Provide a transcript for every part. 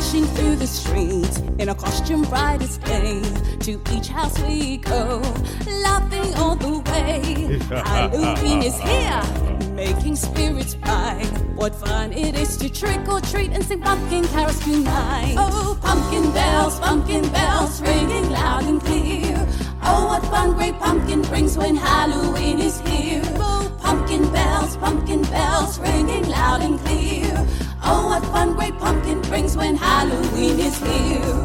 Dashing through the streets in a costume bright as day. To each house we go, laughing all the way. Halloween is here, making spirits bright. What fun it is to trick or treat and sing pumpkin carols tonight. Oh, pumpkin bells, pumpkin bells, ringing loud and clear. Oh, what fun great pumpkin brings when Halloween is here. Halloween is here.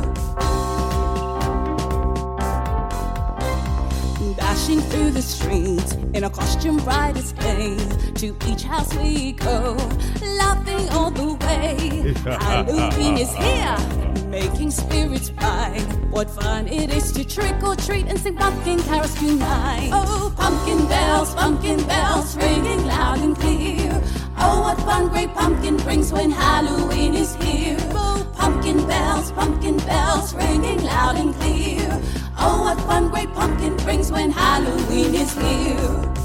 Dashing through the streets in a costume bright as day. To each house we go, laughing all the way. Halloween is here, making spirits bright. What fun it is to trick or treat and sing pumpkin carols tonight. Oh, pumpkin bells, pumpkin bells, ringing loud and clear. Oh, what fun great pumpkin brings when Halloween is here. Fun great pumpkin brings when Halloween is here.